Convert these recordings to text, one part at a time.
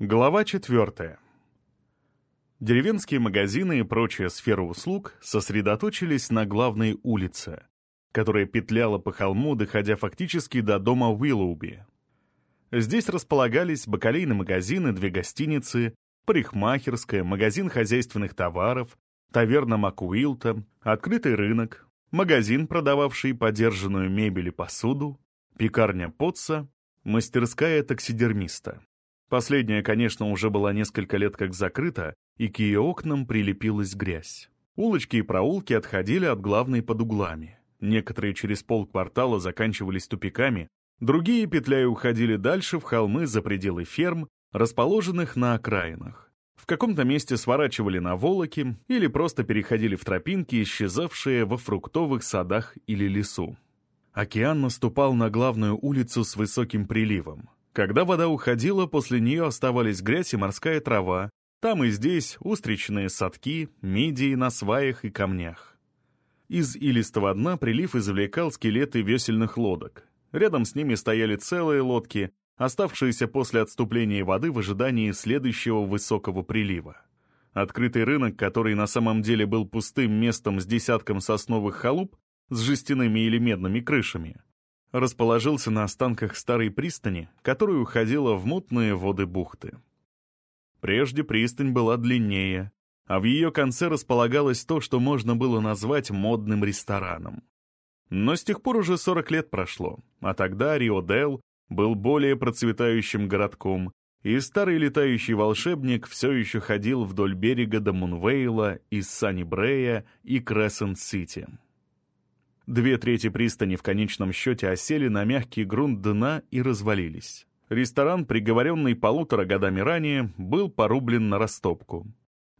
Глава 4. Деревенские магазины и прочая сфера услуг сосредоточились на главной улице, которая петляла по холму, доходя фактически до дома Уиллоуби. Здесь располагались бакалейные магазины, две гостиницы, парикмахерская, магазин хозяйственных товаров, таверна Макуилта, открытый рынок, магазин, продававший подержанную мебель и посуду, пекарня Потца, мастерская таксидермиста. Последняя, конечно, уже была несколько лет как закрыта, и к ее окнам прилепилась грязь. Улочки и проулки отходили от главной под углами. Некоторые через полквартала заканчивались тупиками, другие, петляя, уходили дальше в холмы за пределы ферм, расположенных на окраинах. В каком-то месте сворачивали на волоки или просто переходили в тропинки, исчезавшие во фруктовых садах или лесу. Океан наступал на главную улицу с высоким приливом. Когда вода уходила, после нее оставались грязь и морская трава, там и здесь устричные садки, мидии на сваях и камнях. Из илистого дна прилив извлекал скелеты весельных лодок. Рядом с ними стояли целые лодки, оставшиеся после отступления воды в ожидании следующего высокого прилива. Открытый рынок, который на самом деле был пустым местом с десятком сосновых халуп, с жестяными или медными крышами, расположился на останках старой пристани, которая уходила в мутные воды бухты. Прежде пристань была длиннее, а в ее конце располагалось то, что можно было назвать модным рестораном. Но с тех пор уже 40 лет прошло, а тогда Рио-Дел был более процветающим городком, и старый летающий волшебник все еще ходил вдоль берега до Мунвейла, из Санни-Брея и Крессент-Сити. Две трети пристани в конечном счете осели на мягкий грунт дна и развалились. Ресторан, приговоренный полутора годами ранее, был порублен на растопку.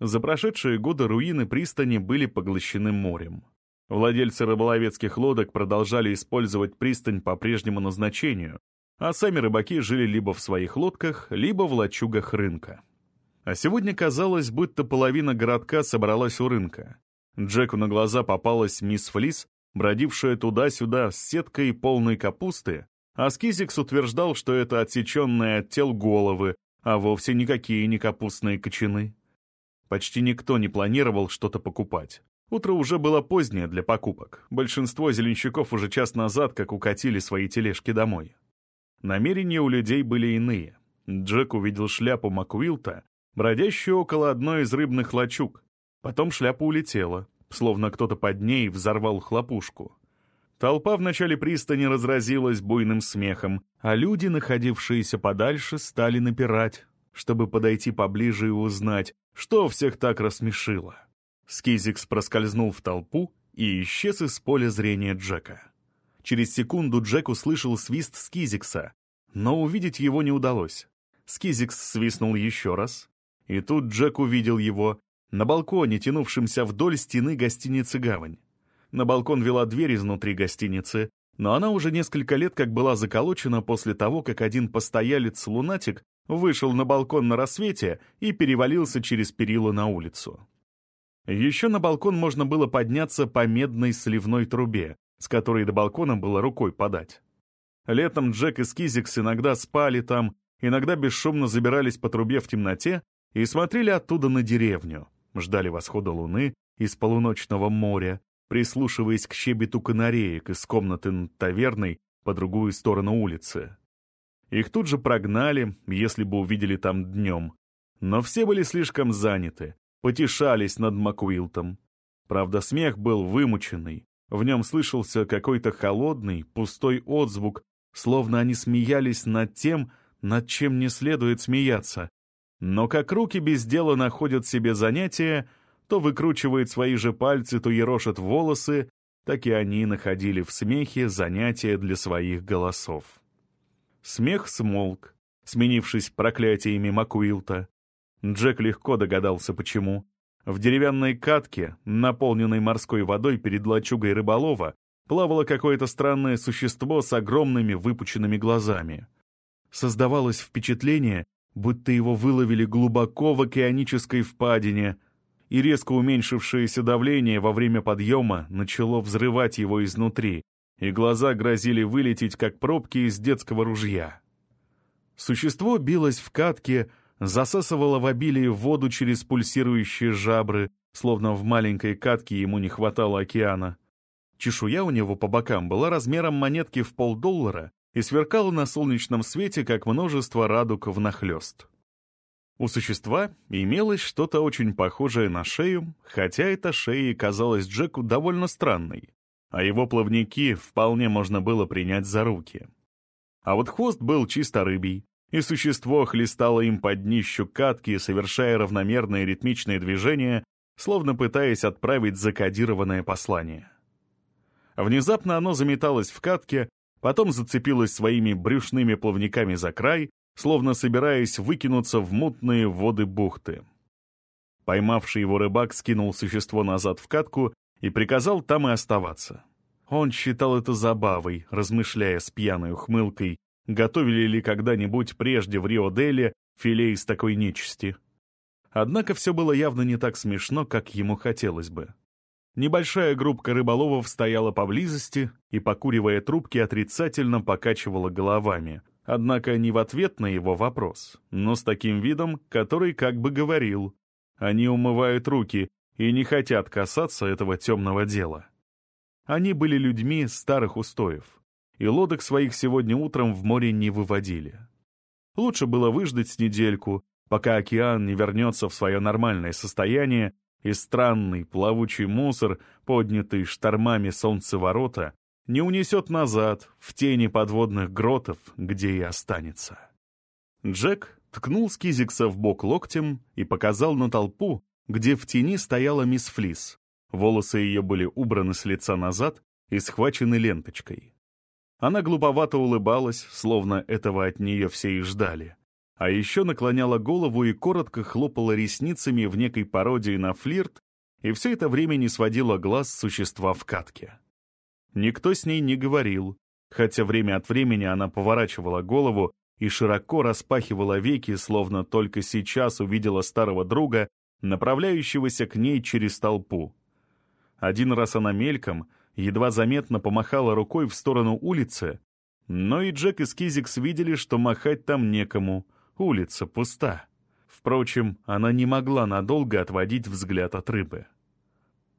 За прошедшие годы руины пристани были поглощены морем. Владельцы рыболовецких лодок продолжали использовать пристань по прежнему назначению, а сами рыбаки жили либо в своих лодках, либо в лачугах рынка. А сегодня казалось, будто половина городка собралась у рынка. Джеку на глаза попалась мисс Флис бродившая туда-сюда с сеткой полной капусты, а Скизикс утверждал, что это отсеченные от тел головы, а вовсе никакие не капустные кочаны. Почти никто не планировал что-то покупать. Утро уже было позднее для покупок. Большинство зеленщиков уже час назад как укатили свои тележки домой. Намерения у людей были иные. Джек увидел шляпу Макуилта, бродящую около одной из рыбных лачуг. Потом шляпа улетела словно кто-то под ней взорвал хлопушку. Толпа в начале пристани разразилась буйным смехом, а люди, находившиеся подальше, стали напирать, чтобы подойти поближе и узнать, что всех так рассмешило. Скизикс проскользнул в толпу и исчез из поля зрения Джека. Через секунду Джек услышал свист Скизикса, но увидеть его не удалось. Скизикс свистнул еще раз, и тут Джек увидел его на балконе, тянувшемся вдоль стены гостиницы «Гавань». На балкон вела дверь изнутри гостиницы, но она уже несколько лет как была заколочена после того, как один постоялец-лунатик вышел на балкон на рассвете и перевалился через перила на улицу. Еще на балкон можно было подняться по медной сливной трубе, с которой до балкона было рукой подать. Летом Джек и Скизикс иногда спали там, иногда бесшумно забирались по трубе в темноте и смотрели оттуда на деревню, ждали восхода луны из полуночного моря, прислушиваясь к щебету канареек из комнаты над таверной по другую сторону улицы. Их тут же прогнали, если бы увидели там днем. Но все были слишком заняты, потешались над Макуилтом. Правда, смех был вымученный, в нем слышался какой-то холодный, пустой отзвук, словно они смеялись над тем, над чем не следует смеяться, но как руки без дела находят себе занятия, то выкручивают свои же пальцы, то ерошат волосы, так и они находили в смехе занятия для своих голосов. Смех смолк, сменившись проклятиями Макуилта. Джек легко догадался, почему. В деревянной катке, наполненной морской водой перед лачугой рыболова, плавало какое-то странное существо с огромными выпученными глазами. Создавалось впечатление, будто его выловили глубоко в океанической впадине, и резко уменьшившееся давление во время подъема начало взрывать его изнутри, и глаза грозили вылететь, как пробки из детского ружья. Существо билось в катке, засасывало в обилии воду через пульсирующие жабры, словно в маленькой катке ему не хватало океана. Чешуя у него по бокам была размером монетки в полдоллара и сверкала на солнечном свете, как множество радуг внахлёст. У существа имелось что-то очень похожее на шею, хотя эта шея казалась Джеку довольно странной, а его плавники вполне можно было принять за руки. А вот хвост был чисто рыбий, и существо хлестало им под днищу катки, совершая равномерные ритмичные движения, словно пытаясь отправить закодированное послание. Внезапно оно заметалось в катке, потом зацепилось своими брюшными плавниками за край, словно собираясь выкинуться в мутные воды бухты. Поймавший его рыбак скинул существо назад в катку и приказал там и оставаться. Он считал это забавой, размышляя с пьяной ухмылкой, готовили ли когда-нибудь прежде в Рио-Деле филе из такой нечисти. Однако все было явно не так смешно, как ему хотелось бы. Небольшая группка рыболовов стояла поблизости и, покуривая трубки, отрицательно покачивала головами, однако не в ответ на его вопрос, но с таким видом, который как бы говорил. Они умывают руки и не хотят касаться этого темного дела. Они были людьми старых устоев, и лодок своих сегодня утром в море не выводили. Лучше было выждать недельку, пока океан не вернется в свое нормальное состояние и странный плавучий мусор, поднятый штормами солнцеворота, не унесет назад, в тени подводных гротов, где и останется. Джек ткнул Скизикса в бок локтем и показал на толпу, где в тени стояла мисс Флис. Волосы ее были убраны с лица назад и схвачены ленточкой. Она глуповато улыбалась, словно этого от нее все и ждали а еще наклоняла голову и коротко хлопала ресницами в некой пародии на флирт, и все это время не сводила глаз существа в катке. Никто с ней не говорил, хотя время от времени она поворачивала голову и широко распахивала веки, словно только сейчас увидела старого друга, направляющегося к ней через толпу. Один раз она мельком, едва заметно помахала рукой в сторону улицы, но и Джек и Скизикс видели, что махать там некому — Улица пуста. Впрочем, она не могла надолго отводить взгляд от рыбы.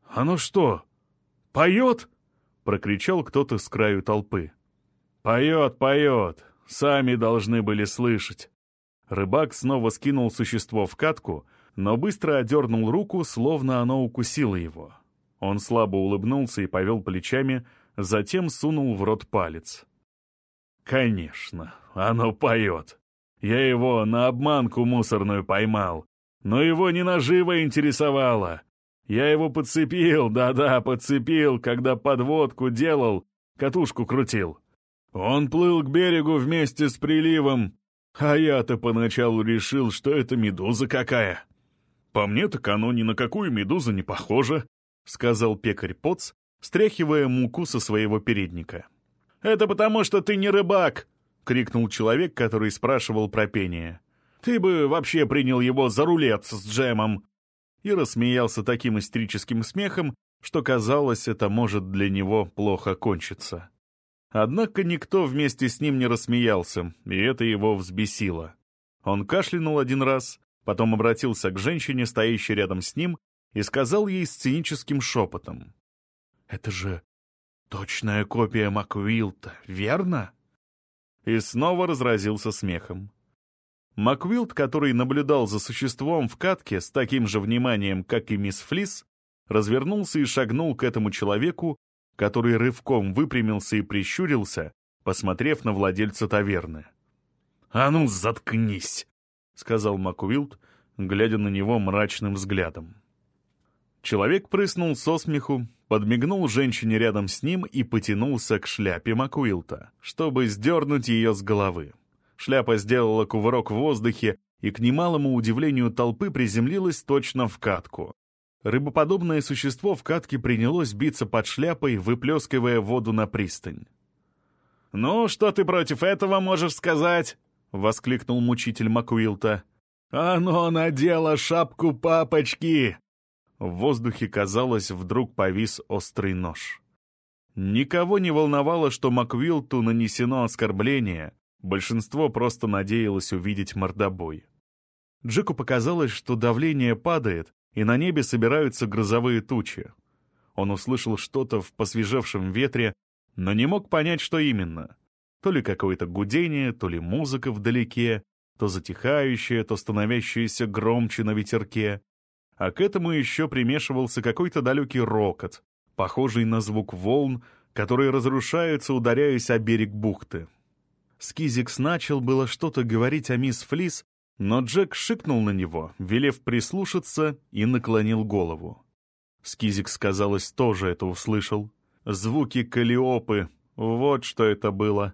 «Оно что, поет?» — прокричал кто-то с краю толпы. «Поет, поет! Сами должны были слышать!» Рыбак снова скинул существо в катку, но быстро одернул руку, словно оно укусило его. Он слабо улыбнулся и повел плечами, затем сунул в рот палец. «Конечно, оно поет!» Я его на обманку мусорную поймал. Но его не наживо интересовало. Я его подцепил, да-да, подцепил, когда подводку делал, катушку крутил. Он плыл к берегу вместе с приливом, а я-то поначалу решил, что это медуза какая. По мне так оно ни на какую медузу не похоже, — сказал пекарь Поц, стряхивая муку со своего передника. «Это потому, что ты не рыбак!» — крикнул человек, который спрашивал про пение. «Ты бы вообще принял его за рулет с джемом!» И рассмеялся таким истерическим смехом, что казалось, это может для него плохо кончиться. Однако никто вместе с ним не рассмеялся, и это его взбесило. Он кашлянул один раз, потом обратился к женщине, стоящей рядом с ним, и сказал ей сценическим шепотом. «Это же точная копия Маквилта, верно?» И снова разразился смехом. Маквилд, который наблюдал за существом в катке с таким же вниманием, как и мисс Флис, развернулся и шагнул к этому человеку, который рывком выпрямился и прищурился, посмотрев на владельца таверны. «А ну, заткнись!» — сказал Маквилд, глядя на него мрачным взглядом. Человек прыснул со смеху, подмигнул женщине рядом с ним и потянулся к шляпе Макуилта, чтобы сдернуть ее с головы. Шляпа сделала кувырок в воздухе и, к немалому удивлению толпы, приземлилась точно в катку. Рыбоподобное существо в катке принялось биться под шляпой, выплескивая воду на пристань. «Ну, что ты против этого можешь сказать?» — воскликнул мучитель Макуилта. «Оно надело шапку папочки!» В воздухе, казалось, вдруг повис острый нож. Никого не волновало, что Маквилту нанесено оскорбление, большинство просто надеялось увидеть мордобой. Джеку показалось, что давление падает, и на небе собираются грозовые тучи. Он услышал что-то в посвежевшем ветре, но не мог понять, что именно. То ли какое-то гудение, то ли музыка вдалеке, то затихающая, то становящаяся громче на ветерке. А к этому еще примешивался какой-то далекий рокот, похожий на звук волн, которые разрушаются, ударяясь о берег бухты. Скизикс начал было что-то говорить о мисс Флис, но Джек шикнул на него, велев прислушаться, и наклонил голову. Скизикс, казалось, тоже это услышал. Звуки каллиопы, вот что это было.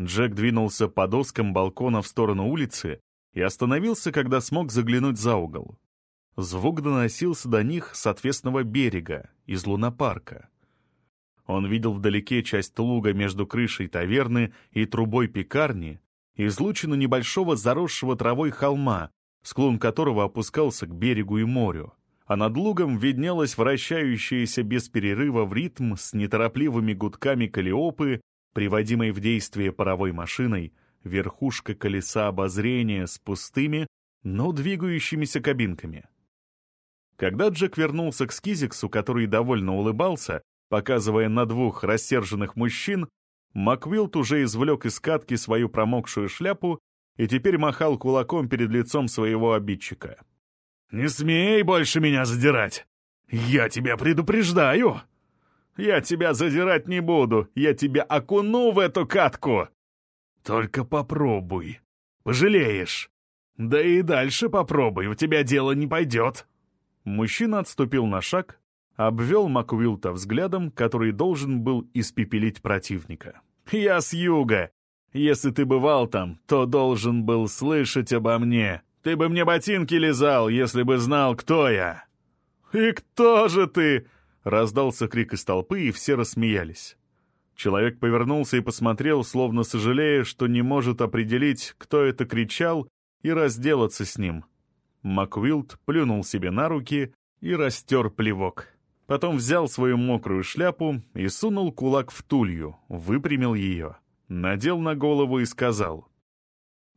Джек двинулся по доскам балкона в сторону улицы и остановился, когда смог заглянуть за угол. Звук доносился до них с отвесного берега, из лунопарка. Он видел вдалеке часть луга между крышей таверны и трубой пекарни, излучину небольшого заросшего травой холма, склон которого опускался к берегу и морю, а над лугом виднелась вращающаяся без перерыва в ритм с неторопливыми гудками калиопы, приводимой в действие паровой машиной, верхушка колеса обозрения с пустыми, но двигающимися кабинками. Когда Джек вернулся к Скизиксу, который довольно улыбался, показывая на двух рассерженных мужчин, Маквилт уже извлек из катки свою промокшую шляпу и теперь махал кулаком перед лицом своего обидчика. «Не смей больше меня задирать! Я тебя предупреждаю!» «Я тебя задирать не буду, я тебя окуну в эту катку!» «Только попробуй, пожалеешь!» «Да и дальше попробуй, у тебя дело не пойдет!» Мужчина отступил на шаг, обвел Маквилта взглядом, который должен был испепелить противника. «Я с юга. Если ты бывал там, то должен был слышать обо мне. Ты бы мне ботинки лизал, если бы знал, кто я». «И кто же ты?» — раздался крик из толпы, и все рассмеялись. Человек повернулся и посмотрел, словно сожалея, что не может определить, кто это кричал, и разделаться с ним — Маквилд плюнул себе на руки и растер плевок. Потом взял свою мокрую шляпу и сунул кулак в тулью, выпрямил ее, надел на голову и сказал.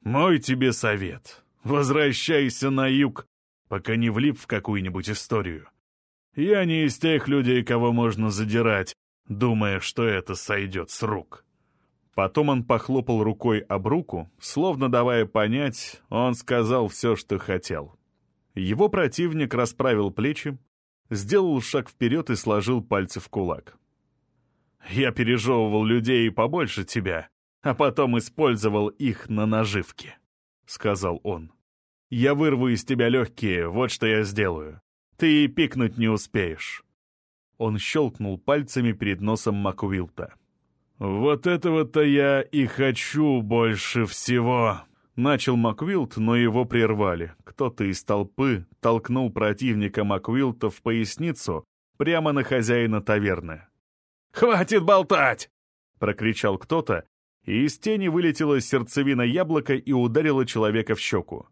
«Мой тебе совет. Возвращайся на юг, пока не влип в какую-нибудь историю. Я не из тех людей, кого можно задирать, думая, что это сойдет с рук». Потом он похлопал рукой об руку, словно давая понять, он сказал все, что хотел. Его противник расправил плечи, сделал шаг вперед и сложил пальцы в кулак. «Я пережевывал людей побольше тебя, а потом использовал их на наживке», — сказал он. «Я вырву из тебя легкие, вот что я сделаю. Ты и пикнуть не успеешь». Он щелкнул пальцами перед носом Макуилта. «Вот этого-то я и хочу больше всего!» Начал Маквилт, но его прервали. Кто-то из толпы толкнул противника Маквилта в поясницу прямо на хозяина таверны. «Хватит болтать!» — прокричал кто-то, и из тени вылетела сердцевина яблока и ударила человека в щеку.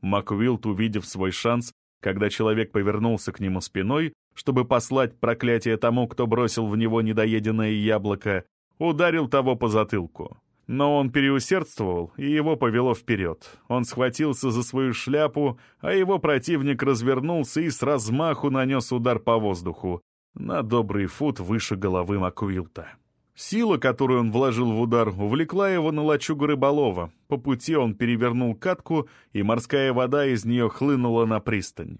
Маквилт, увидев свой шанс, когда человек повернулся к нему спиной, чтобы послать проклятие тому, кто бросил в него недоеденное яблоко, ударил того по затылку. Но он переусердствовал, и его повело вперед. Он схватился за свою шляпу, а его противник развернулся и с размаху нанес удар по воздуху, на добрый фут выше головы Маквилта. Сила, которую он вложил в удар, увлекла его на лачугу рыболова. По пути он перевернул катку, и морская вода из нее хлынула на пристань.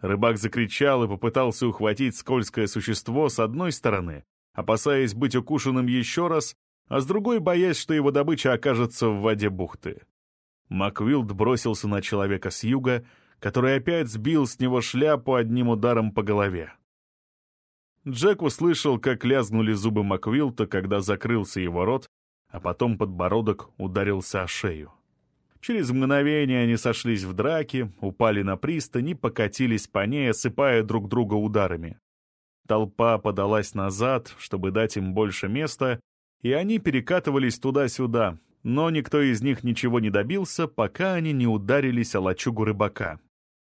Рыбак закричал и попытался ухватить скользкое существо с одной стороны, опасаясь быть укушенным еще раз, а с другой боясь, что его добыча окажется в воде бухты. Маквилд бросился на человека с юга, который опять сбил с него шляпу одним ударом по голове. Джек услышал, как лязгнули зубы Маквилта, когда закрылся его рот, а потом подбородок ударился о шею. Через мгновение они сошлись в драке, упали на пристань и покатились по ней, осыпая друг друга ударами. Толпа подалась назад, чтобы дать им больше места, и они перекатывались туда-сюда, но никто из них ничего не добился, пока они не ударились о лачугу рыбака.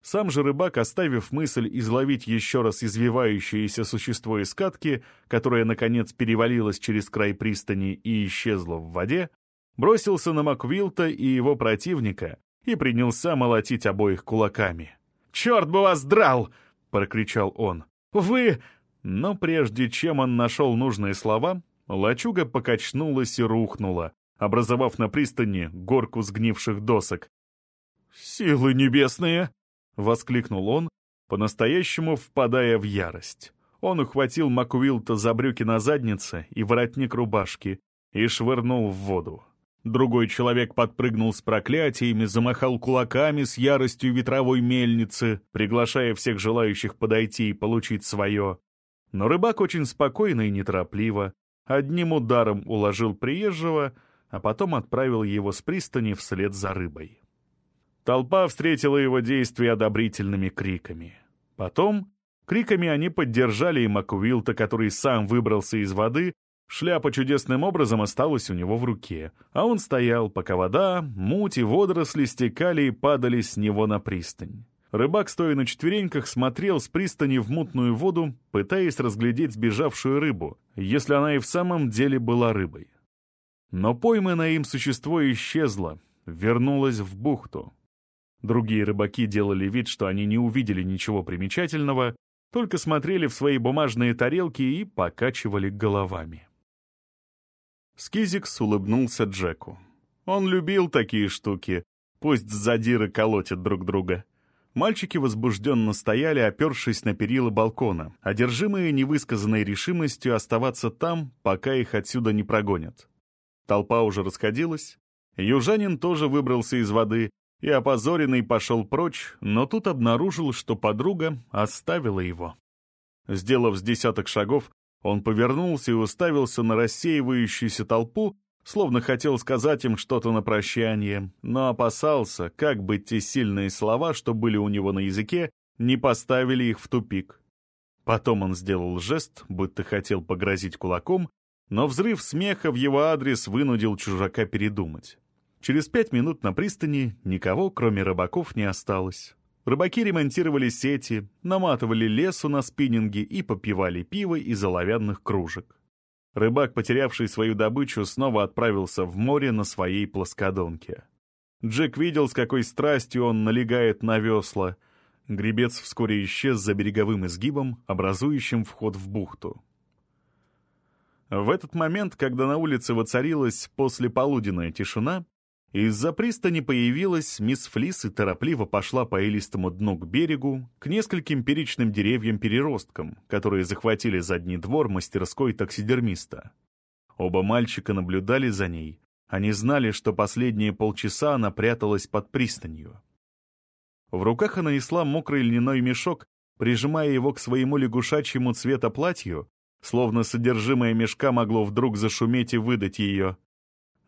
Сам же рыбак, оставив мысль изловить еще раз извивающееся существо из катки, которое, наконец, перевалилось через край пристани и исчезло в воде, бросился на Маквилта и его противника и принялся молотить обоих кулаками. «Черт бы вас драл!» — прокричал он. «Вы...» Но прежде чем он нашел нужные слова, лачуга покачнулась и рухнула, образовав на пристани горку сгнивших досок. «Силы небесные!» — воскликнул он, по-настоящему впадая в ярость. Он ухватил Макуилта за брюки на заднице и воротник рубашки и швырнул в воду. Другой человек подпрыгнул с проклятиями, замахал кулаками с яростью ветровой мельницы, приглашая всех желающих подойти и получить свое. Но рыбак очень спокойно и неторопливо одним ударом уложил приезжего, а потом отправил его с пристани вслед за рыбой. Толпа встретила его действия одобрительными криками. Потом криками они поддержали и Макуилта, который сам выбрался из воды Шляпа чудесным образом осталась у него в руке, а он стоял, пока вода, муть и водоросли стекали и падали с него на пристань. Рыбак, стоя на четвереньках, смотрел с пристани в мутную воду, пытаясь разглядеть сбежавшую рыбу, если она и в самом деле была рыбой. Но пойманное им существо исчезло, вернулось в бухту. Другие рыбаки делали вид, что они не увидели ничего примечательного, только смотрели в свои бумажные тарелки и покачивали головами. Скизикс улыбнулся Джеку. Он любил такие штуки. Пусть задиры колотят друг друга. Мальчики возбужденно стояли, опершись на перила балкона, одержимые невысказанной решимостью оставаться там, пока их отсюда не прогонят. Толпа уже расходилась. Южанин тоже выбрался из воды и, опозоренный, пошел прочь, но тут обнаружил, что подруга оставила его. Сделав с десяток шагов, он повернулся и уставился на рассеивающуюся толпу, словно хотел сказать им что-то на прощание, но опасался, как бы те сильные слова, что были у него на языке, не поставили их в тупик. Потом он сделал жест, будто хотел погрозить кулаком, но взрыв смеха в его адрес вынудил чужака передумать. Через пять минут на пристани никого, кроме рыбаков, не осталось. Рыбаки ремонтировали сети, наматывали лесу на спиннинги и попивали пиво из оловянных кружек. Рыбак, потерявший свою добычу, снова отправился в море на своей плоскодонке. Джек видел, с какой страстью он налегает на весла. Гребец вскоре исчез за береговым изгибом, образующим вход в бухту. В этот момент, когда на улице воцарилась послеполуденная тишина, из-за пристани появилась мисс Флис и торопливо пошла по илистому дну к берегу, к нескольким перечным деревьям-переросткам, которые захватили задний двор мастерской таксидермиста. Оба мальчика наблюдали за ней. Они знали, что последние полчаса она пряталась под пристанью. В руках она несла мокрый льняной мешок, прижимая его к своему лягушачьему цвета платью, словно содержимое мешка могло вдруг зашуметь и выдать ее.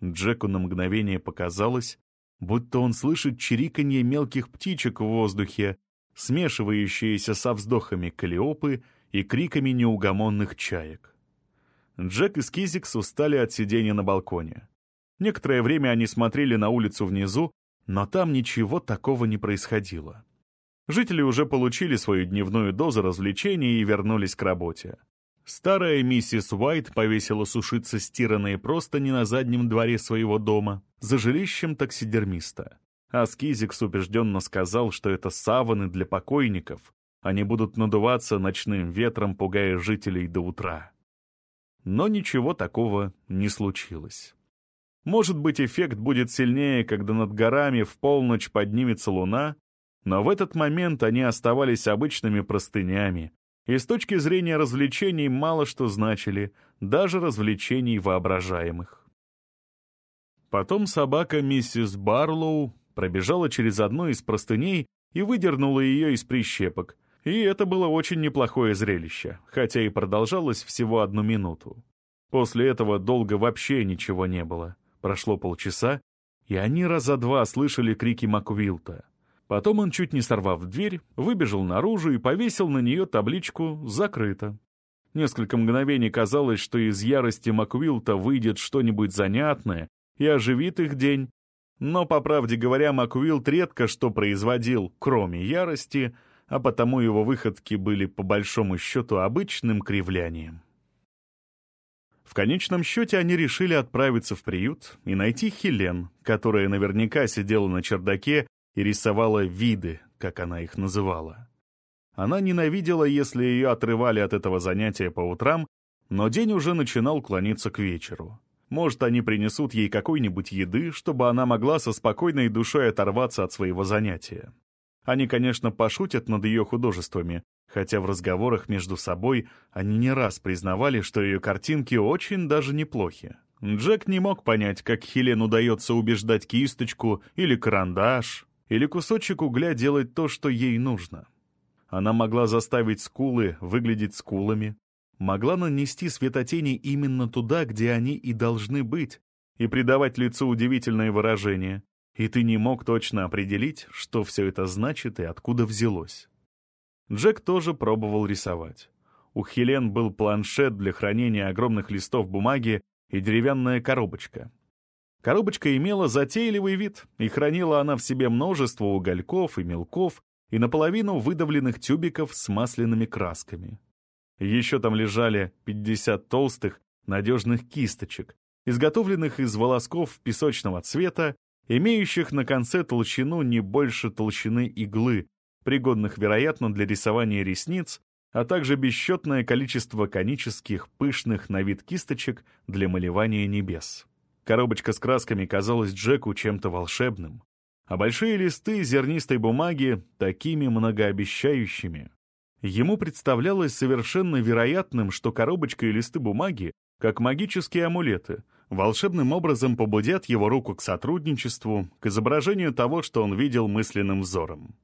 Джеку на мгновение показалось, будто он слышит чириканье мелких птичек в воздухе, смешивающиеся со вздохами калиопы и криками неугомонных чаек. Джек и Скизикс устали от сидения на балконе. Некоторое время они смотрели на улицу внизу, но там ничего такого не происходило. Жители уже получили свою дневную дозу развлечений и вернулись к работе. Старая миссис Уайт повесила сушиться стиранные простыни на заднем дворе своего дома за жилищем таксидермиста. А Скизикс убежденно сказал, что это саваны для покойников. Они будут надуваться ночным ветром, пугая жителей до утра. Но ничего такого не случилось. Может быть, эффект будет сильнее, когда над горами в полночь поднимется луна, но в этот момент они оставались обычными простынями, и с точки зрения развлечений мало что значили, даже развлечений воображаемых. Потом собака миссис Барлоу пробежала через одну из простыней и выдернула ее из прищепок, и это было очень неплохое зрелище, хотя и продолжалось всего одну минуту. После этого долго вообще ничего не было. Прошло полчаса, и они раза два слышали крики Маквилта. Потом он, чуть не сорвав дверь, выбежал наружу и повесил на нее табличку «Закрыто». Несколько мгновений казалось, что из ярости Маквилта выйдет что-нибудь занятное и оживит их день. Но, по правде говоря, Маквилт редко что производил, кроме ярости, а потому его выходки были по большому счету обычным кривлянием. В конечном счете они решили отправиться в приют и найти Хелен, которая наверняка сидела на чердаке и рисовала виды, как она их называла. Она ненавидела, если ее отрывали от этого занятия по утрам, но день уже начинал клониться к вечеру. Может, они принесут ей какой-нибудь еды, чтобы она могла со спокойной душой оторваться от своего занятия. Они, конечно, пошутят над ее художествами, хотя в разговорах между собой они не раз признавали, что ее картинки очень даже неплохи. Джек не мог понять, как Хелен удается убеждать кисточку или карандаш, или кусочек угля делать то, что ей нужно. Она могла заставить скулы выглядеть скулами, могла нанести светотени именно туда, где они и должны быть, и придавать лицу удивительное выражение, и ты не мог точно определить, что все это значит и откуда взялось. Джек тоже пробовал рисовать. У Хелен был планшет для хранения огромных листов бумаги и деревянная коробочка. Коробочка имела затейливый вид, и хранила она в себе множество угольков и мелков и наполовину выдавленных тюбиков с масляными красками. Еще там лежали 50 толстых, надежных кисточек, изготовленных из волосков песочного цвета, имеющих на конце толщину не больше толщины иглы, пригодных, вероятно, для рисования ресниц, а также бесчетное количество конических, пышных на вид кисточек для малевания небес. Коробочка с красками казалась Джеку чем-то волшебным, а большие листы зернистой бумаги — такими многообещающими. Ему представлялось совершенно вероятным, что коробочка и листы бумаги, как магические амулеты, волшебным образом побудят его руку к сотрудничеству, к изображению того, что он видел мысленным взором.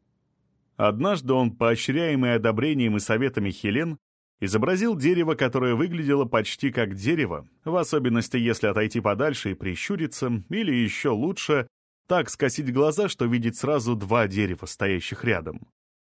Однажды он, поощряемый одобрением и советами Хелен, изобразил дерево, которое выглядело почти как дерево, в особенности если отойти подальше и прищуриться, или еще лучше, так скосить глаза, что видеть сразу два дерева, стоящих рядом.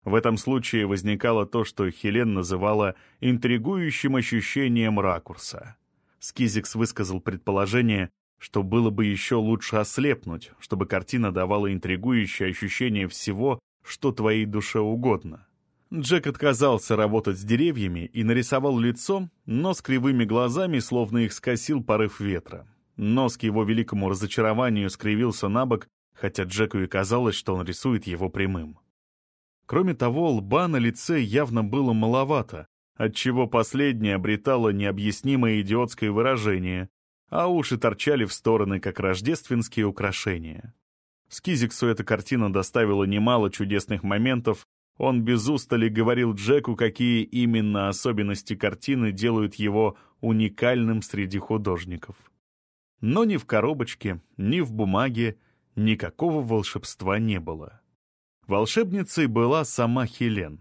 В этом случае возникало то, что Хелен называла интригующим ощущением ракурса. Скизикс высказал предположение, что было бы еще лучше ослепнуть, чтобы картина давала интригующее ощущение всего, что твоей душе угодно. Джек отказался работать с деревьями и нарисовал лицо, но с кривыми глазами, словно их скосил порыв ветра. Нос к его великому разочарованию скривился на бок, хотя Джеку и казалось, что он рисует его прямым. Кроме того, лба на лице явно было маловато, отчего последнее обретало необъяснимое идиотское выражение, а уши торчали в стороны, как рождественские украшения. Скизиксу эта картина доставила немало чудесных моментов, он без устали говорил Джеку, какие именно особенности картины делают его уникальным среди художников. Но ни в коробочке, ни в бумаге никакого волшебства не было. Волшебницей была сама Хелен.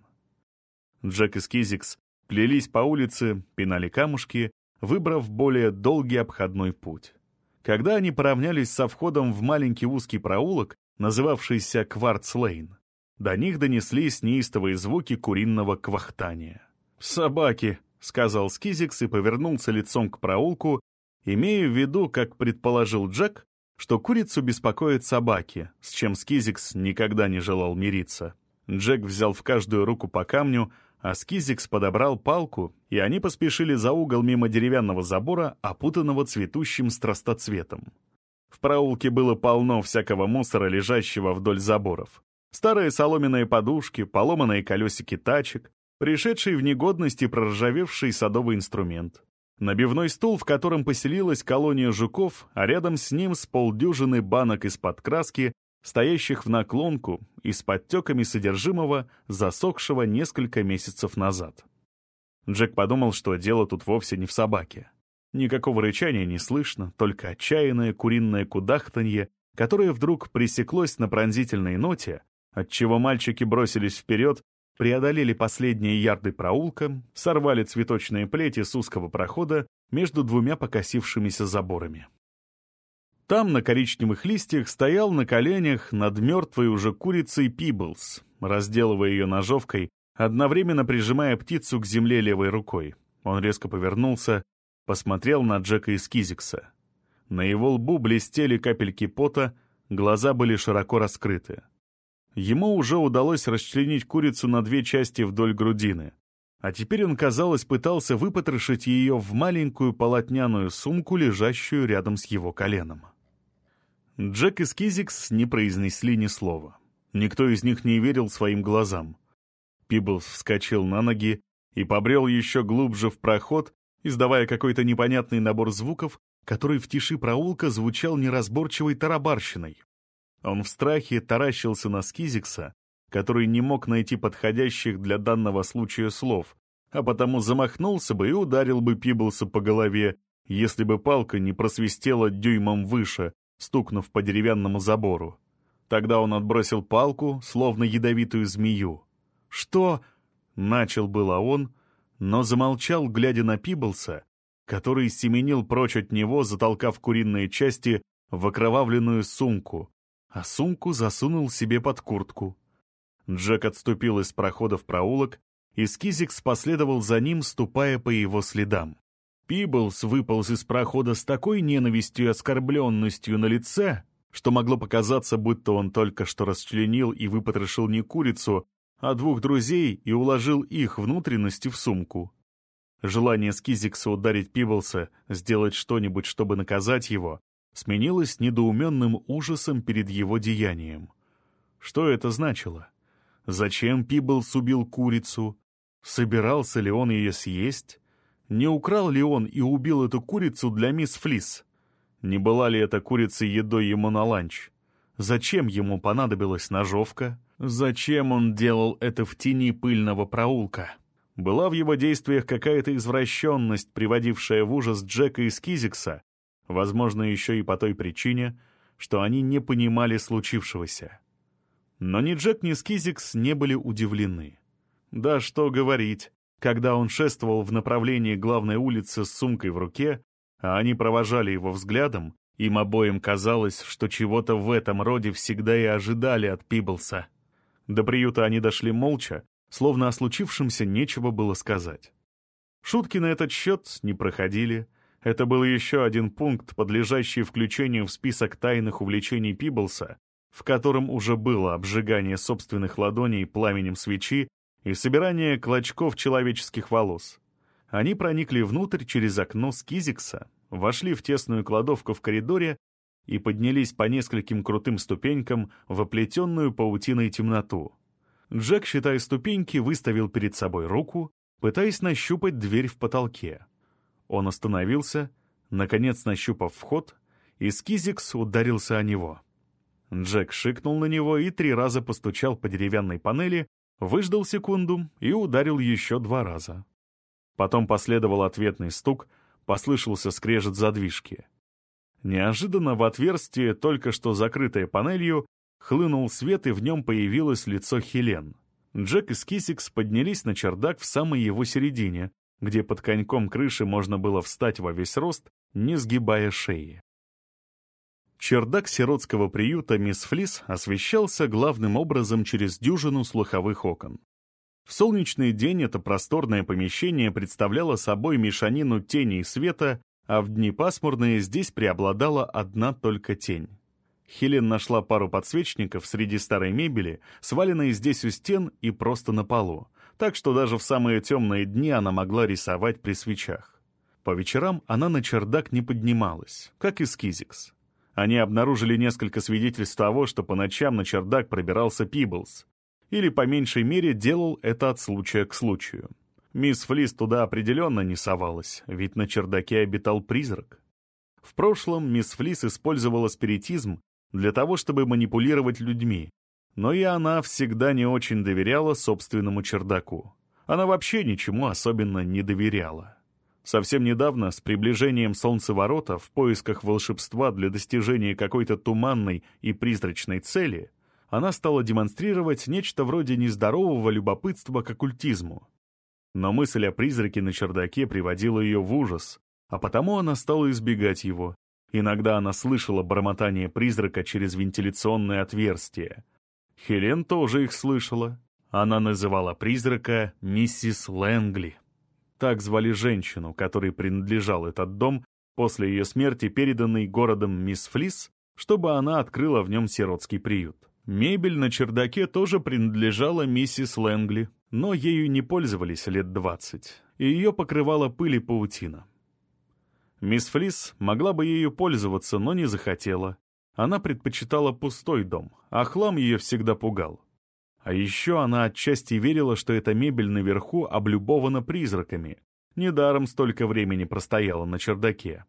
Джек и Скизикс плелись по улице, пинали камушки, выбрав более долгий обходной путь. Когда они поравнялись со входом в маленький узкий проулок, называвшийся Кварц-Лейн, до них донеслись неистовые звуки куриного квахтания. «Собаки!» — сказал Скизикс и повернулся лицом к проулку, имея в виду, как предположил Джек, что курицу беспокоят собаки, с чем Скизикс никогда не желал мириться. Джек взял в каждую руку по камню, а Скизикс подобрал палку, и они поспешили за угол мимо деревянного забора, опутанного цветущим страстоцветом. В проулке было полно всякого мусора, лежащего вдоль заборов. Старые соломенные подушки, поломанные колесики тачек, пришедший в негодность и проржавевший садовый инструмент. Набивной стул, в котором поселилась колония жуков, а рядом с ним с полдюжины банок из-под краски, стоящих в наклонку и с подтеками содержимого, засохшего несколько месяцев назад. Джек подумал, что дело тут вовсе не в собаке. Никакого рычания не слышно, только отчаянное куриное кудахтанье, которое вдруг пресеклось на пронзительной ноте, отчего мальчики бросились вперед преодолели последние ярды проулка, сорвали цветочные плети с узкого прохода между двумя покосившимися заборами. Там на коричневых листьях стоял на коленях над мертвой уже курицей Пиблс, разделывая ее ножовкой, одновременно прижимая птицу к земле левой рукой. Он резко повернулся, посмотрел на Джека из Кизикса. На его лбу блестели капельки пота, глаза были широко раскрыты. Ему уже удалось расчленить курицу на две части вдоль грудины. А теперь он, казалось, пытался выпотрошить ее в маленькую полотняную сумку, лежащую рядом с его коленом. Джек и Скизикс не произнесли ни слова. Никто из них не верил своим глазам. Пиблс вскочил на ноги и побрел еще глубже в проход, издавая какой-то непонятный набор звуков, который в тиши проулка звучал неразборчивой тарабарщиной. Он в страхе таращился на Скизикса, который не мог найти подходящих для данного случая слов, а потому замахнулся бы и ударил бы Пиблса по голове, если бы палка не просвистела дюймом выше, стукнув по деревянному забору. Тогда он отбросил палку, словно ядовитую змею. «Что?» — начал было он, но замолчал, глядя на Пиблса, который семенил прочь от него, затолкав куриные части в окровавленную сумку, а сумку засунул себе под куртку. Джек отступил из прохода в проулок, и Скизикс последовал за ним, ступая по его следам. Пиблс выполз из прохода с такой ненавистью и оскорбленностью на лице, что могло показаться, будто он только что расчленил и выпотрошил не курицу, а двух друзей и уложил их внутренности в сумку. Желание Скизикса ударить Пиблса, сделать что-нибудь, чтобы наказать его, сменилось недоуменным ужасом перед его деянием. Что это значило? Зачем Пиблс убил курицу? Собирался ли он ее съесть? Не украл ли он и убил эту курицу для мисс Флис? Не была ли эта курица едой ему на ланч? Зачем ему понадобилась ножовка? Зачем он делал это в тени пыльного проулка? Была в его действиях какая-то извращенность, приводившая в ужас Джека и Скизикса, возможно, еще и по той причине, что они не понимали случившегося. Но ни Джек, ни Скизикс не были удивлены. Да что говорить, когда он шествовал в направлении главной улицы с сумкой в руке, а они провожали его взглядом, им обоим казалось, что чего-то в этом роде всегда и ожидали от Пиблса. До приюта они дошли молча, словно о случившемся нечего было сказать. Шутки на этот счет не проходили. Это был еще один пункт, подлежащий включению в список тайных увлечений Пиблса, в котором уже было обжигание собственных ладоней пламенем свечи и собирание клочков человеческих волос. Они проникли внутрь через окно Скизикса, вошли в тесную кладовку в коридоре и поднялись по нескольким крутым ступенькам в оплетенную паутиной темноту. Джек, считая ступеньки, выставил перед собой руку, пытаясь нащупать дверь в потолке. Он остановился, наконец нащупав вход, и Скизикс ударился о него. Джек шикнул на него и три раза постучал по деревянной панели, выждал секунду и ударил еще два раза. Потом последовал ответный стук, послышался скрежет задвижки. Неожиданно в отверстие, только что закрытое панелью, хлынул свет, и в нем появилось лицо Хелен. Джек и Скизикс поднялись на чердак в самой его середине, где под коньком крыши можно было встать во весь рост, не сгибая шеи. Чердак сиротского приюта «Мисс Флис» освещался главным образом через дюжину слуховых окон. В солнечный день это просторное помещение представляло собой мешанину тени и света, а в дни пасмурные здесь преобладала одна только тень. Хелен нашла пару подсвечников среди старой мебели, сваленной здесь у стен и просто на полу, так что даже в самые темные дни она могла рисовать при свечах. По вечерам она на чердак не поднималась, как и Скизикс. Они обнаружили несколько свидетельств того, что по ночам на чердак пробирался Пиблс. Или, по меньшей мере, делал это от случая к случаю. Мисс Флис туда определенно не совалась, ведь на чердаке обитал призрак. В прошлом мисс Флис использовала спиритизм для того, чтобы манипулировать людьми, но и она всегда не очень доверяла собственному чердаку. Она вообще ничему особенно не доверяла. Совсем недавно, с приближением солнцеворота в поисках волшебства для достижения какой-то туманной и призрачной цели, она стала демонстрировать нечто вроде нездорового любопытства к оккультизму. Но мысль о призраке на чердаке приводила ее в ужас, а потому она стала избегать его. Иногда она слышала бормотание призрака через вентиляционное отверстие. Хелен тоже их слышала. Она называла призрака миссис Лэнгли. Так звали женщину, которой принадлежал этот дом, после ее смерти переданный городом мисс Флис, чтобы она открыла в нем сиротский приют. Мебель на чердаке тоже принадлежала миссис Лэнгли, но ею не пользовались лет двадцать, и ее покрывала пыль и паутина. Мисс Флис могла бы ею пользоваться, но не захотела. Она предпочитала пустой дом, а хлам ее всегда пугал. А еще она отчасти верила, что эта мебель наверху облюбована призраками. Недаром столько времени простояла на чердаке.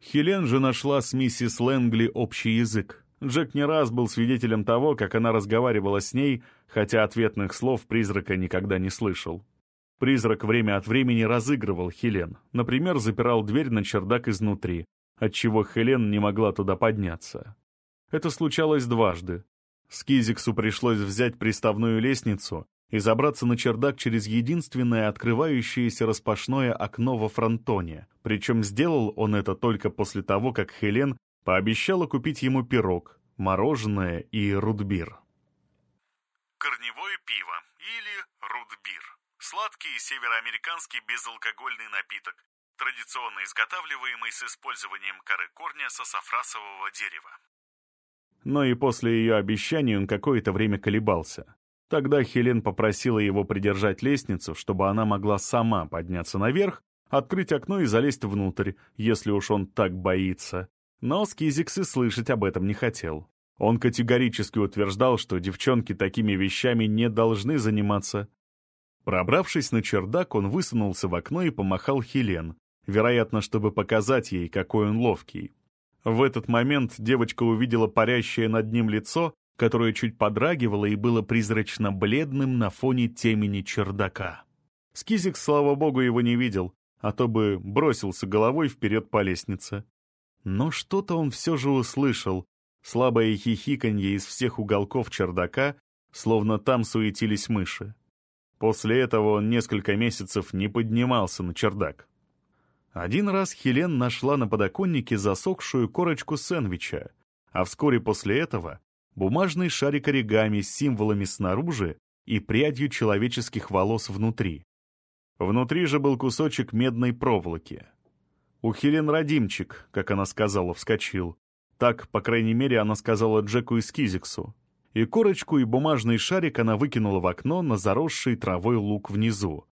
Хелен же нашла с миссис Лэнгли общий язык. Джек не раз был свидетелем того, как она разговаривала с ней, хотя ответных слов призрака никогда не слышал. Призрак время от времени разыгрывал Хелен, например, запирал дверь на чердак изнутри, отчего Хелен не могла туда подняться. Это случалось дважды. Скизиксу пришлось взять приставную лестницу и забраться на чердак через единственное открывающееся распашное окно во фронтоне, причем сделал он это только после того, как Хелен пообещала купить ему пирог, мороженое и рудбир. Корневое пиво или рудбир. Сладкий североамериканский безалкогольный напиток, традиционно изготавливаемый с использованием коры корня сосафрасового дерева но и после ее обещания он какое-то время колебался. Тогда Хелен попросила его придержать лестницу, чтобы она могла сама подняться наверх, открыть окно и залезть внутрь, если уж он так боится. Но Скизикс и слышать об этом не хотел. Он категорически утверждал, что девчонки такими вещами не должны заниматься. Пробравшись на чердак, он высунулся в окно и помахал Хелен, вероятно, чтобы показать ей, какой он ловкий. В этот момент девочка увидела парящее над ним лицо, которое чуть подрагивало и было призрачно бледным на фоне темени чердака. Скизик, слава богу, его не видел, а то бы бросился головой вперед по лестнице. Но что-то он все же услышал, слабое хихиканье из всех уголков чердака, словно там суетились мыши. После этого он несколько месяцев не поднимался на чердак. Один раз Хелен нашла на подоконнике засохшую корочку сэндвича, а вскоре после этого бумажный шарик оригами с символами снаружи и прядью человеческих волос внутри. Внутри же был кусочек медной проволоки. У Хелен родимчик, как она сказала, вскочил. Так, по крайней мере, она сказала Джеку и Скизиксу. И корочку, и бумажный шарик она выкинула в окно на заросший травой лук внизу,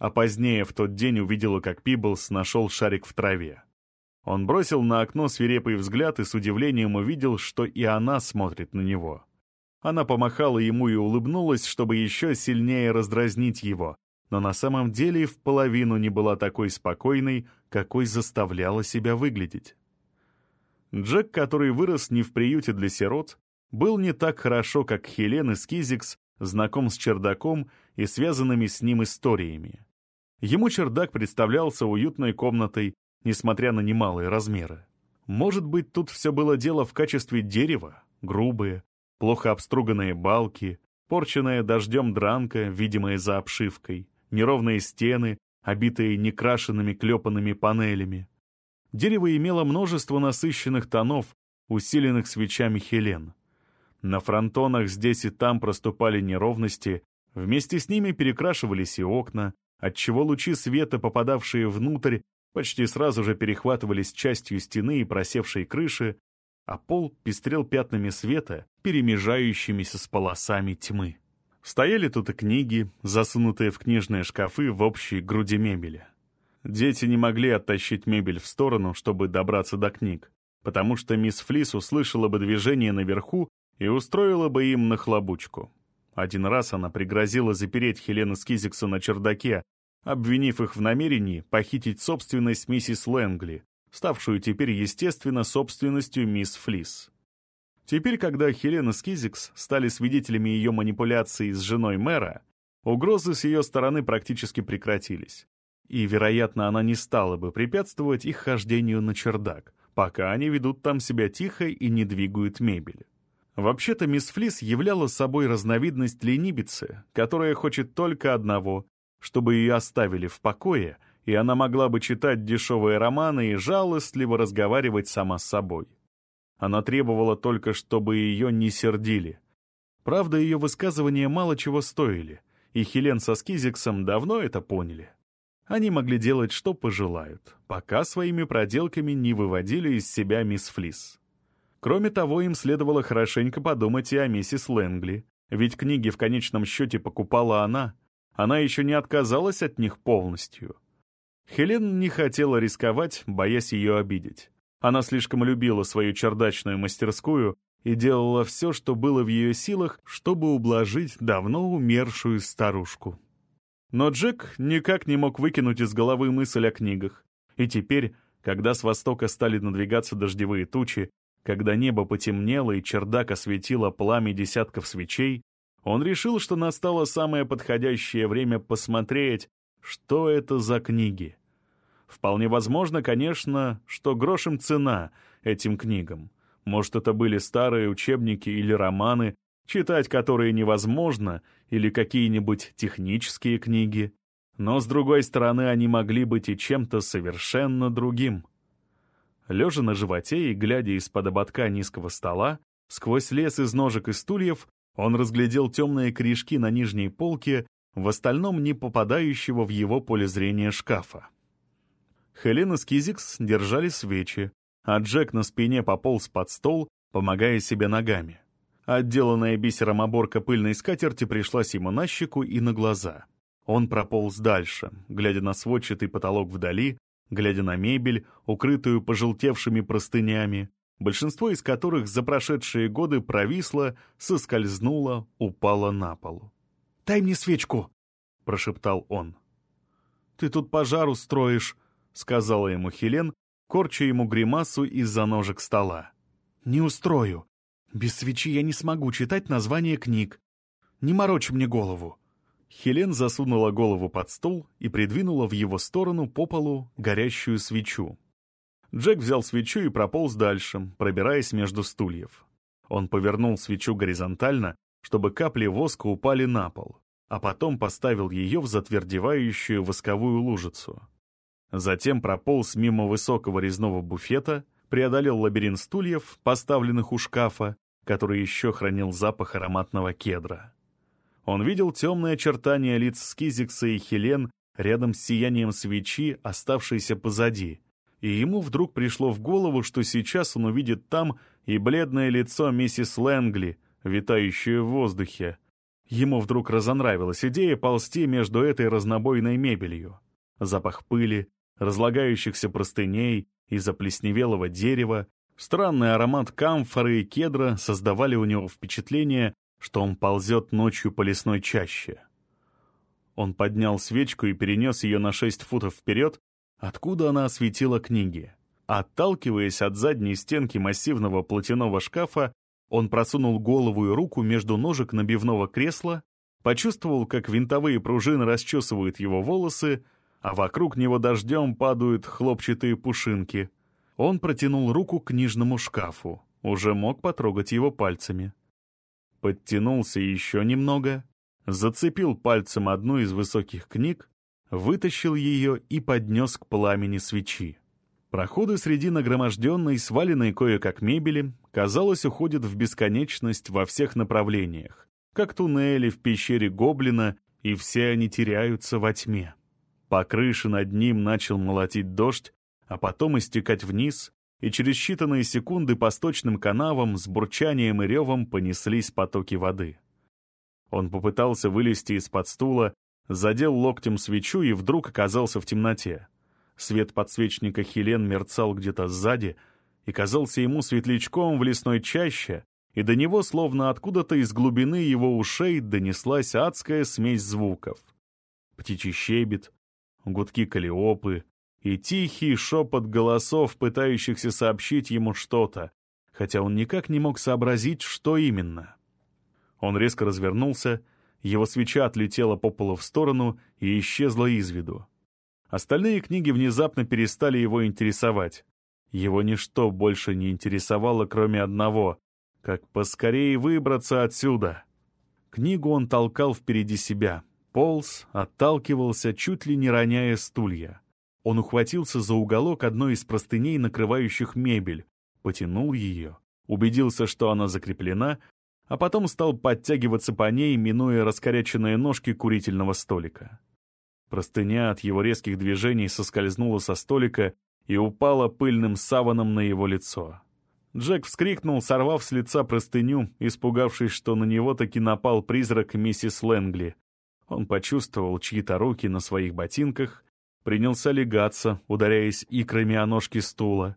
а позднее в тот день увидела, как Пиблс нашел шарик в траве. Он бросил на окно свирепый взгляд и с удивлением увидел, что и она смотрит на него. Она помахала ему и улыбнулась, чтобы еще сильнее раздразнить его, но на самом деле в половину не была такой спокойной, какой заставляла себя выглядеть. Джек, который вырос не в приюте для сирот, был не так хорошо, как Хелен и Скизикс, знаком с чердаком и связанными с ним историями. Ему чердак представлялся уютной комнатой, несмотря на немалые размеры. Может быть, тут все было дело в качестве дерева, грубые, плохо обструганные балки, порченная дождем дранка, видимая за обшивкой, неровные стены, обитые некрашенными клепанными панелями. Дерево имело множество насыщенных тонов, усиленных свечами Хелен. На фронтонах здесь и там проступали неровности, вместе с ними перекрашивались и окна, отчего лучи света, попадавшие внутрь, почти сразу же перехватывались частью стены и просевшей крыши, а пол пестрел пятнами света, перемежающимися с полосами тьмы. Стояли тут и книги, засунутые в книжные шкафы в общей груди мебели. Дети не могли оттащить мебель в сторону, чтобы добраться до книг, потому что мисс Флис услышала бы движение наверху и устроила бы им нахлобучку. Один раз она пригрозила запереть Хелену Скизикса на чердаке, обвинив их в намерении похитить собственность миссис Лэнгли, ставшую теперь, естественно, собственностью мисс Флис. Теперь, когда Хелена Скизикс стали свидетелями ее манипуляций с женой мэра, угрозы с ее стороны практически прекратились. И, вероятно, она не стала бы препятствовать их хождению на чердак, пока они ведут там себя тихо и не двигают мебель. Вообще-то мисс Флис являла собой разновидность ленибицы, которая хочет только одного чтобы ее оставили в покое, и она могла бы читать дешевые романы и жалостливо разговаривать сама с собой. Она требовала только, чтобы ее не сердили. Правда, ее высказывания мало чего стоили, и Хелен со Скизиксом давно это поняли. Они могли делать, что пожелают, пока своими проделками не выводили из себя мисс Флис. Кроме того, им следовало хорошенько подумать и о миссис Лэнгли, ведь книги в конечном счете покупала она, она еще не отказалась от них полностью. Хелен не хотела рисковать, боясь ее обидеть. Она слишком любила свою чердачную мастерскую и делала все, что было в ее силах, чтобы ублажить давно умершую старушку. Но Джек никак не мог выкинуть из головы мысль о книгах. И теперь, когда с востока стали надвигаться дождевые тучи, когда небо потемнело и чердак осветило пламя десятков свечей, он решил, что настало самое подходящее время посмотреть, что это за книги. Вполне возможно, конечно, что грошем цена этим книгам. Может, это были старые учебники или романы, читать которые невозможно, или какие-нибудь технические книги. Но, с другой стороны, они могли быть и чем-то совершенно другим. Лежа на животе и глядя из-под ободка низкого стола, сквозь лес из ножек и стульев, он разглядел темные корешки на нижней полке, в остальном не попадающего в его поле зрения шкафа. Хелен и Скизикс держали свечи, а Джек на спине пополз под стол, помогая себе ногами. Отделанная бисером оборка пыльной скатерти пришлась ему на щеку и на глаза. Он прополз дальше, глядя на сводчатый потолок вдали, глядя на мебель, укрытую пожелтевшими простынями, большинство из которых за прошедшие годы провисло, соскользнуло, упало на пол. «Дай мне свечку!» — прошептал он. «Ты тут пожар устроишь», — сказала ему Хелен, корча ему гримасу из-за ножек стола. «Не устрою. Без свечи я не смогу читать название книг. Не морочь мне голову». Хелен засунула голову под стол и придвинула в его сторону по полу горящую свечу. Джек взял свечу и прополз дальше, пробираясь между стульев. Он повернул свечу горизонтально, чтобы капли воска упали на пол, а потом поставил ее в затвердевающую восковую лужицу. Затем прополз мимо высокого резного буфета, преодолел лабиринт стульев, поставленных у шкафа, который еще хранил запах ароматного кедра. Он видел темные очертания лиц Скизикса и Хелен рядом с сиянием свечи, оставшейся позади, и ему вдруг пришло в голову, что сейчас он увидит там и бледное лицо миссис Лэнгли, витающее в воздухе. Ему вдруг разонравилась идея ползти между этой разнобойной мебелью. Запах пыли, разлагающихся простыней и заплесневелого дерева, странный аромат камфоры и кедра создавали у него впечатление, что он ползет ночью по лесной чаще. Он поднял свечку и перенес ее на шесть футов вперед, откуда она осветила книги. Отталкиваясь от задней стенки массивного платяного шкафа, он просунул голову и руку между ножек набивного кресла, почувствовал, как винтовые пружины расчесывают его волосы, а вокруг него дождем падают хлопчатые пушинки. Он протянул руку к книжному шкафу, уже мог потрогать его пальцами. Подтянулся еще немного, зацепил пальцем одну из высоких книг, вытащил ее и поднес к пламени свечи. Проходы среди нагроможденной, сваленной кое-как мебели, казалось, уходят в бесконечность во всех направлениях, как туннели в пещере Гоблина, и все они теряются во тьме. По крыше над ним начал молотить дождь, а потом истекать вниз, и через считанные секунды по сточным канавам с бурчанием и ревом понеслись потоки воды. Он попытался вылезти из-под стула, задел локтем свечу и вдруг оказался в темноте. Свет подсвечника Хелен мерцал где-то сзади и казался ему светлячком в лесной чаще, и до него, словно откуда-то из глубины его ушей, донеслась адская смесь звуков. Птичий щебет, гудки калиопы и тихий шепот голосов, пытающихся сообщить ему что-то, хотя он никак не мог сообразить, что именно. Он резко развернулся, его свеча отлетела по полу в сторону и исчезла из виду. Остальные книги внезапно перестали его интересовать. Его ничто больше не интересовало, кроме одного — как поскорее выбраться отсюда. Книгу он толкал впереди себя — Полз, отталкивался, чуть ли не роняя стулья. Он ухватился за уголок одной из простыней, накрывающих мебель, потянул ее, убедился, что она закреплена, а потом стал подтягиваться по ней, минуя раскоряченные ножки курительного столика. Простыня от его резких движений соскользнула со столика и упала пыльным саваном на его лицо. Джек вскрикнул, сорвав с лица простыню, испугавшись, что на него таки напал призрак миссис Лэнгли, он почувствовал чьи-то руки на своих ботинках, принялся легаться, ударяясь икрами о ножки стула.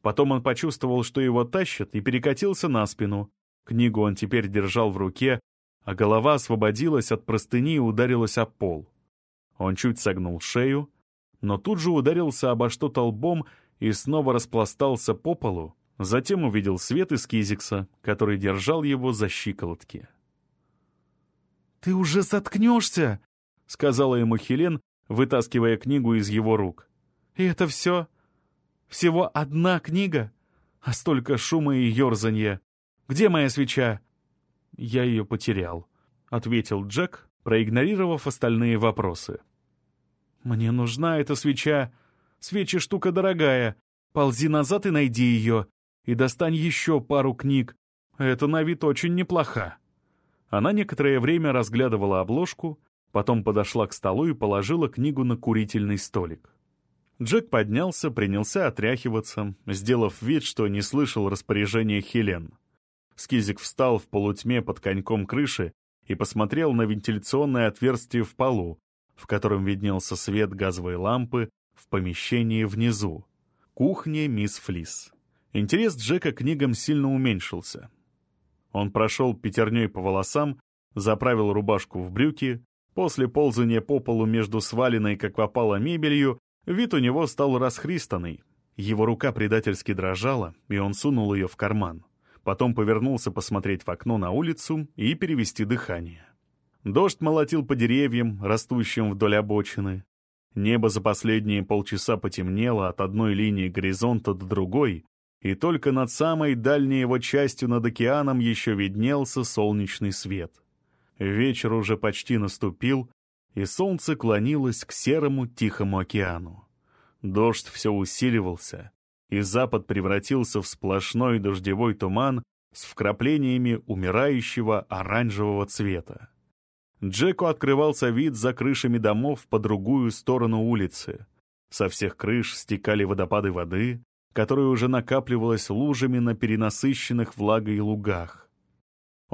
Потом он почувствовал, что его тащат, и перекатился на спину. Книгу он теперь держал в руке, а голова освободилась от простыни и ударилась о пол. Он чуть согнул шею, но тут же ударился обо что-то лбом и снова распластался по полу, затем увидел свет из кизикса, который держал его за щиколотки. «Ты уже заткнешься!» — сказала ему Хелен, вытаскивая книгу из его рук. «И это все? Всего одна книга? А столько шума и ерзанья! Где моя свеча?» «Я ее потерял», — ответил Джек, проигнорировав остальные вопросы. «Мне нужна эта свеча. Свечи штука дорогая. Ползи назад и найди ее. И достань еще пару книг. Это на вид очень неплохо». Она некоторое время разглядывала обложку, потом подошла к столу и положила книгу на курительный столик. Джек поднялся, принялся отряхиваться, сделав вид, что не слышал распоряжения Хелен. Скизик встал в полутьме под коньком крыши и посмотрел на вентиляционное отверстие в полу, в котором виднелся свет газовой лампы в помещении внизу. Кухня мисс Флис. Интерес Джека к книгам сильно уменьшился. Он прошел пятерней по волосам, заправил рубашку в брюки, после ползания по полу между сваленной, как попало, мебелью, вид у него стал расхристанный. Его рука предательски дрожала, и он сунул ее в карман. Потом повернулся посмотреть в окно на улицу и перевести дыхание. Дождь молотил по деревьям, растущим вдоль обочины. Небо за последние полчаса потемнело от одной линии горизонта до другой, и только над самой дальней его частью над океаном еще виднелся солнечный свет. Вечер уже почти наступил, и солнце клонилось к серому тихому океану. Дождь все усиливался, и запад превратился в сплошной дождевой туман с вкраплениями умирающего оранжевого цвета. Джеку открывался вид за крышами домов по другую сторону улицы. Со всех крыш стекали водопады воды, которая уже накапливалась лужами на перенасыщенных влагой лугах.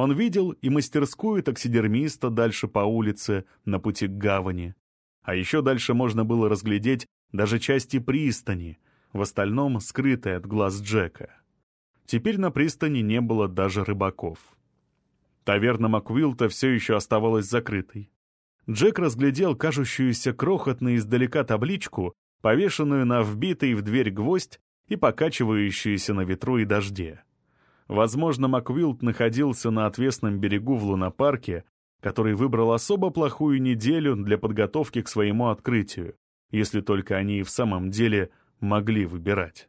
Он видел и мастерскую таксидермиста дальше по улице, на пути к гавани. А еще дальше можно было разглядеть даже части пристани, в остальном скрытой от глаз Джека. Теперь на пристани не было даже рыбаков. Таверна Маквилта все еще оставалась закрытой. Джек разглядел кажущуюся крохотной издалека табличку, повешенную на вбитый в дверь гвоздь и покачивающиеся на ветру и дожде. Возможно, Маквилд находился на отвесном берегу в лунопарке, который выбрал особо плохую неделю для подготовки к своему открытию, если только они и в самом деле могли выбирать.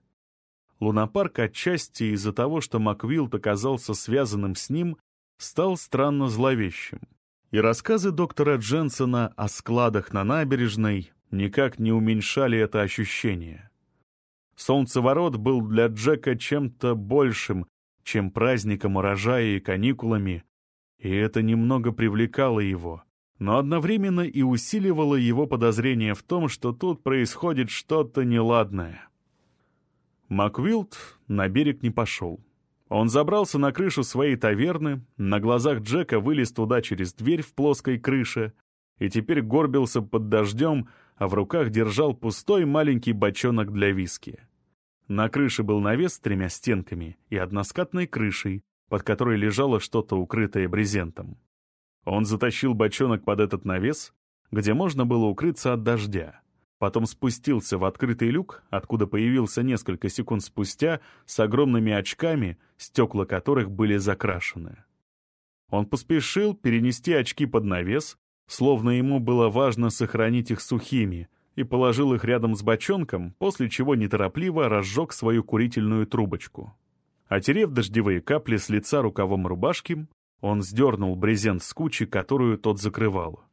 Лунопарк отчасти из-за того, что Маквилд оказался связанным с ним, стал странно зловещим. И рассказы доктора Дженсона о складах на набережной никак не уменьшали это ощущение. Солнцеворот был для Джека чем-то большим, чем праздником урожая и каникулами, и это немного привлекало его, но одновременно и усиливало его подозрение в том, что тут происходит что-то неладное. Маквилд на берег не пошел. Он забрался на крышу своей таверны, на глазах Джека вылез туда через дверь в плоской крыше и теперь горбился под дождем, а в руках держал пустой маленький бочонок для виски. На крыше был навес с тремя стенками и односкатной крышей, под которой лежало что-то укрытое брезентом. Он затащил бочонок под этот навес, где можно было укрыться от дождя. Потом спустился в открытый люк, откуда появился несколько секунд спустя с огромными очками, стекла которых были закрашены. Он поспешил перенести очки под навес, словно ему было важно сохранить их сухими — и положил их рядом с бочонком, после чего неторопливо разжег свою курительную трубочку. Отерев дождевые капли с лица рукавом рубашки, он сдернул брезент с кучи, которую тот закрывал.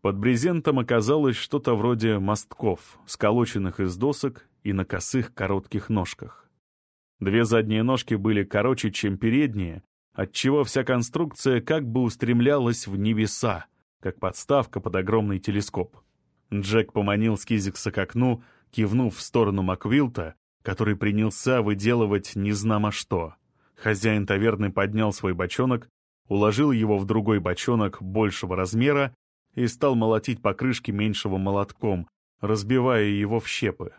Под брезентом оказалось что-то вроде мостков, сколоченных из досок и на косых коротких ножках. Две задние ножки были короче, чем передние, отчего вся конструкция как бы устремлялась в небеса, как подставка под огромный телескоп. Джек поманил Скизикса к окну, кивнув в сторону Маквилта, который принялся выделывать незнамо что. Хозяин таверны поднял свой бочонок, уложил его в другой бочонок большего размера и стал молотить по крышке меньшего молотком, разбивая его в щепы.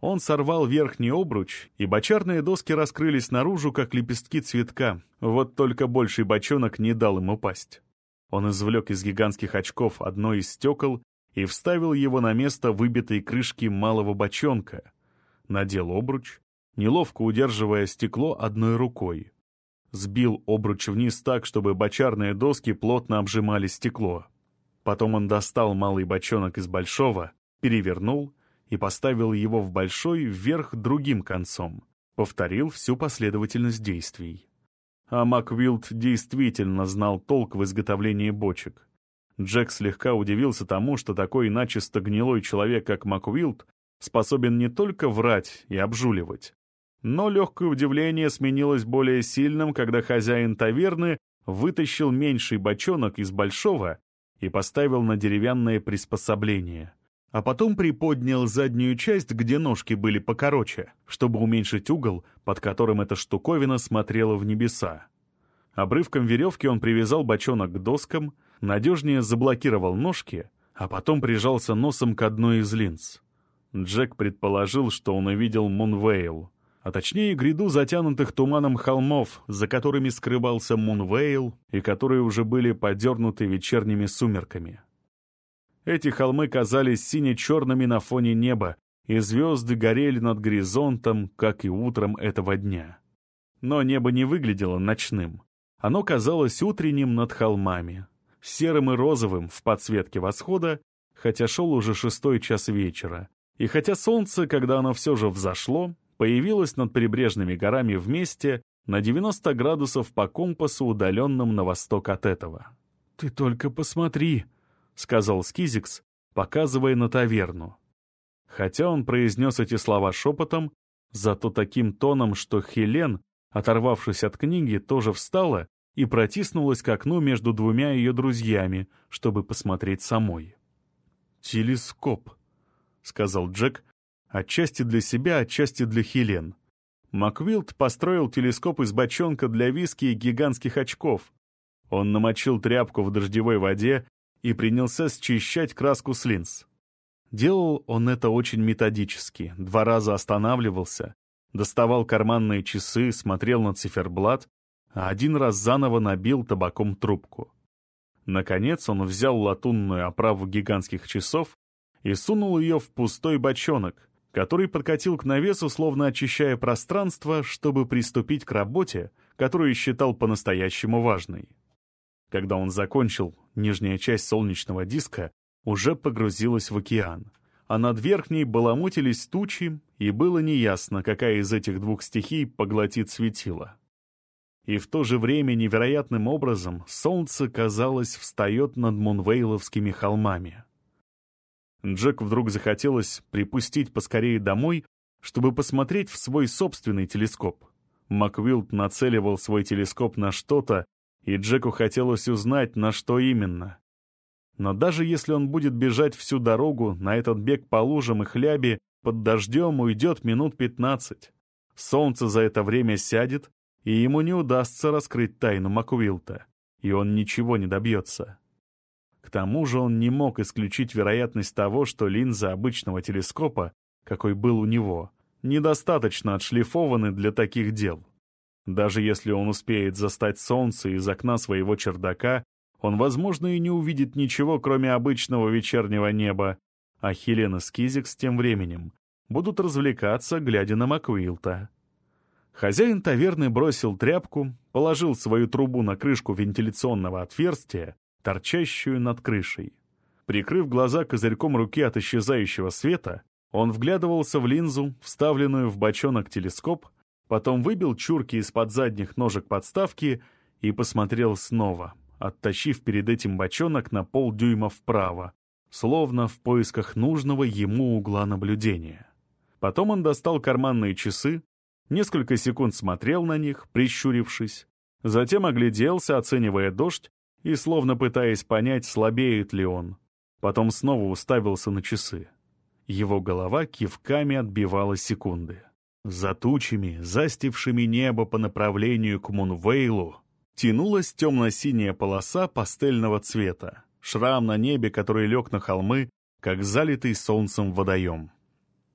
Он сорвал верхний обруч, и бочарные доски раскрылись наружу, как лепестки цветка. Вот только больший бочонок не дал им упасть. Он извлек из гигантских очков одно из стекол и вставил его на место выбитой крышки малого бочонка. Надел обруч, неловко удерживая стекло одной рукой. Сбил обруч вниз так, чтобы бочарные доски плотно обжимали стекло. Потом он достал малый бочонок из большого, перевернул и поставил его в большой вверх другим концом. Повторил всю последовательность действий. А Маквилд действительно знал толк в изготовлении бочек. Джек слегка удивился тому, что такой начисто гнилой человек, как Маквилд, способен не только врать и обжуливать. Но легкое удивление сменилось более сильным, когда хозяин таверны вытащил меньший бочонок из большого и поставил на деревянное приспособление а потом приподнял заднюю часть, где ножки были покороче, чтобы уменьшить угол, под которым эта штуковина смотрела в небеса. Обрывком веревки он привязал бочонок к доскам, надежнее заблокировал ножки, а потом прижался носом к одной из линз. Джек предположил, что он увидел Мунвейл, а точнее гряду затянутых туманом холмов, за которыми скрывался Мунвейл и которые уже были подернуты вечерними сумерками. Эти холмы казались сине-черными на фоне неба, и звезды горели над горизонтом, как и утром этого дня. Но небо не выглядело ночным. Оно казалось утренним над холмами, серым и розовым в подсветке восхода, хотя шел уже шестой час вечера. И хотя солнце, когда оно все же взошло, появилось над прибрежными горами вместе на 90 градусов по компасу, удаленном на восток от этого. «Ты только посмотри!» — сказал Скизикс, показывая на таверну. Хотя он произнес эти слова шепотом, зато таким тоном, что Хелен, оторвавшись от книги, тоже встала и протиснулась к окну между двумя ее друзьями, чтобы посмотреть самой. «Телескоп», — сказал Джек, отчасти для себя, отчасти для Хелен. Маквилд построил телескоп из бочонка для виски и гигантских очков. Он намочил тряпку в дождевой воде и принялся счищать краску с линз. Делал он это очень методически, два раза останавливался, доставал карманные часы, смотрел на циферблат, а один раз заново набил табаком трубку. Наконец он взял латунную оправу гигантских часов и сунул ее в пустой бочонок, который подкатил к навесу, словно очищая пространство, чтобы приступить к работе, которую считал по-настоящему важной. Когда он закончил, нижняя часть солнечного диска уже погрузилась в океан, а над верхней баламутились тучи, и было неясно, какая из этих двух стихий поглотит светило. И в то же время невероятным образом солнце, казалось, встает над Мунвейловскими холмами. Джек вдруг захотелось припустить поскорее домой, чтобы посмотреть в свой собственный телескоп. Маквилд нацеливал свой телескоп на что-то, и Джеку хотелось узнать, на что именно. Но даже если он будет бежать всю дорогу, на этот бег по лужам и хляби, под дождем уйдет минут пятнадцать. Солнце за это время сядет, и ему не удастся раскрыть тайну Маквилта, и он ничего не добьется. К тому же он не мог исключить вероятность того, что линза обычного телескопа, какой был у него, недостаточно отшлифованы для таких дел. Даже если он успеет застать солнце из окна своего чердака, он, возможно, и не увидит ничего, кроме обычного вечернего неба, а Хелена с Кизикс тем временем будут развлекаться, глядя на Маквилта. Хозяин таверны бросил тряпку, положил свою трубу на крышку вентиляционного отверстия, торчащую над крышей. Прикрыв глаза козырьком руки от исчезающего света, он вглядывался в линзу, вставленную в бочонок телескоп, Потом выбил чурки из-под задних ножек подставки и посмотрел снова, оттащив перед этим бочонок на полдюйма вправо, словно в поисках нужного ему угла наблюдения. Потом он достал карманные часы, несколько секунд смотрел на них, прищурившись, затем огляделся, оценивая дождь и словно пытаясь понять, слабеет ли он. Потом снова уставился на часы. Его голова кивками отбивала секунды. За тучами, застившими небо по направлению к Мунвейлу, тянулась темно-синяя полоса пастельного цвета, шрам на небе, который лег на холмы, как залитый солнцем водоем.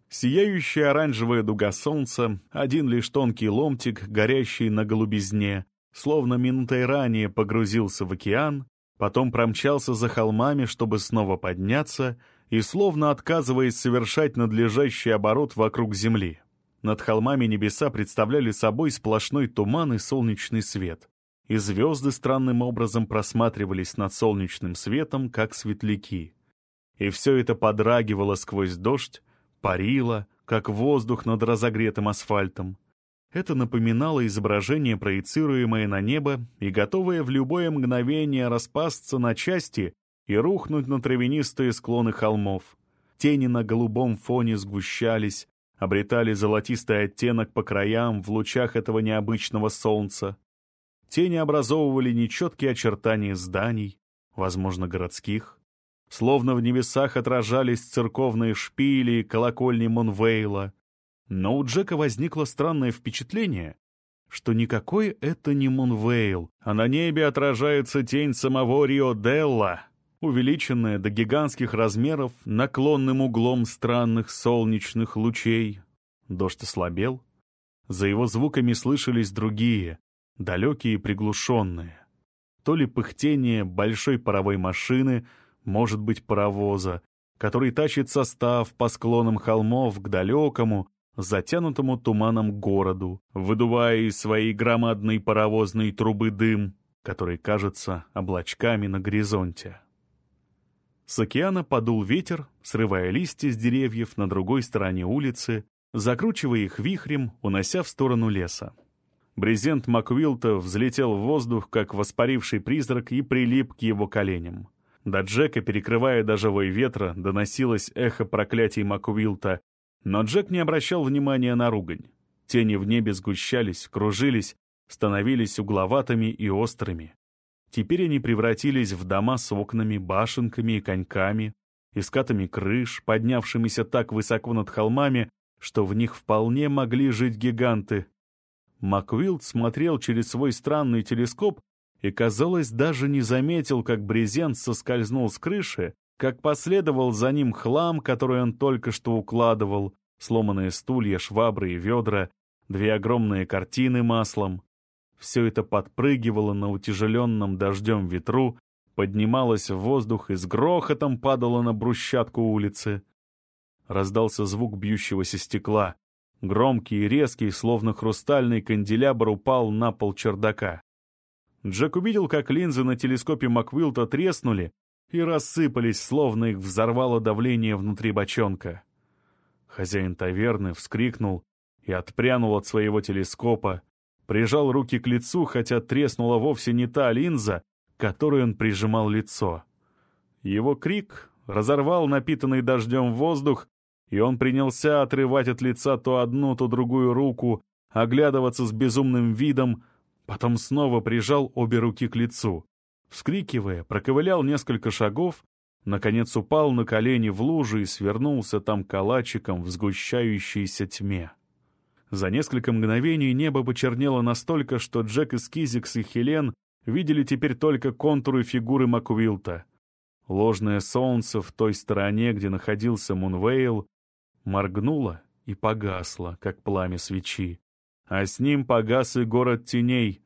Сияющая оранжевая дуга солнца, один лишь тонкий ломтик, горящий на голубизне, словно минутой ранее погрузился в океан, потом промчался за холмами, чтобы снова подняться, и словно отказываясь совершать надлежащий оборот вокруг Земли. Над холмами небеса представляли собой сплошной туман и солнечный свет, и звезды странным образом просматривались над солнечным светом, как светляки. И все это подрагивало сквозь дождь, парила, как воздух над разогретым асфальтом. Это напоминало изображение, проецируемое на небо и готовое в любое мгновение распасться на части и рухнуть на травянистые склоны холмов. Тени на голубом фоне сгущались, обретали золотистый оттенок по краям в лучах этого необычного солнца. Тени образовывали нечеткие очертания зданий, возможно, городских. Словно в небесах отражались церковные шпили и колокольни Мунвейла. Но у Джека возникло странное впечатление, что никакой это не Мунвейл, а на небе отражается тень самого Рио-Делла, увеличенная до гигантских размеров наклонным углом странных солнечных лучей. Дождь ослабел. За его звуками слышались другие, далекие и приглушенные. То ли пыхтение большой паровой машины — может быть, паровоза, который тащит состав по склонам холмов к далекому, затянутому туманом городу, выдувая из своей громадной паровозной трубы дым, который кажется облачками на горизонте. С океана подул ветер, срывая листья с деревьев на другой стороне улицы, закручивая их вихрем, унося в сторону леса. Брезент Маквилта взлетел в воздух, как воспаривший призрак, и прилип к его коленям. До Джека, перекрывая даже вой ветра, доносилось эхо проклятий Маквилта, но Джек не обращал внимания на ругань. Тени в небе сгущались, кружились, становились угловатыми и острыми. Теперь они превратились в дома с окнами, башенками и коньками, и скатами крыш, поднявшимися так высоко над холмами, что в них вполне могли жить гиганты. Маквилд смотрел через свой странный телескоп и, казалось, даже не заметил, как брезент соскользнул с крыши, как последовал за ним хлам, который он только что укладывал, сломанные стулья, швабры и ведра, две огромные картины маслом. Все это подпрыгивало на утяжеленном дождем ветру, поднималось в воздух и с грохотом падало на брусчатку улицы. Раздался звук бьющегося стекла. Громкий и резкий, словно хрустальный канделябр упал на пол чердака. Джек увидел, как линзы на телескопе Маквилта треснули и рассыпались, словно их взорвало давление внутри бочонка. Хозяин таверны вскрикнул и отпрянул от своего телескопа, прижал руки к лицу, хотя треснула вовсе не та линза, которой он прижимал лицо. Его крик разорвал напитанный дождем воздух, и он принялся отрывать от лица то одну, то другую руку, оглядываться с безумным видом, Потом снова прижал обе руки к лицу. Вскрикивая, проковылял несколько шагов, наконец упал на колени в лужу и свернулся там калачиком в сгущающейся тьме. За несколько мгновений небо почернело настолько, что Джек и Скизикс и Хелен видели теперь только контуры фигуры Маквилта. Ложное солнце в той стороне, где находился Мунвейл, моргнуло и погасло, как пламя свечи а с ним погас и город теней.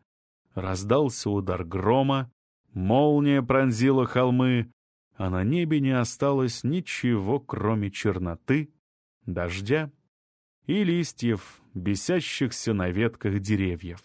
Раздался удар грома, молния пронзила холмы, а на небе не осталось ничего, кроме черноты, дождя и листьев, бесящихся на ветках деревьев.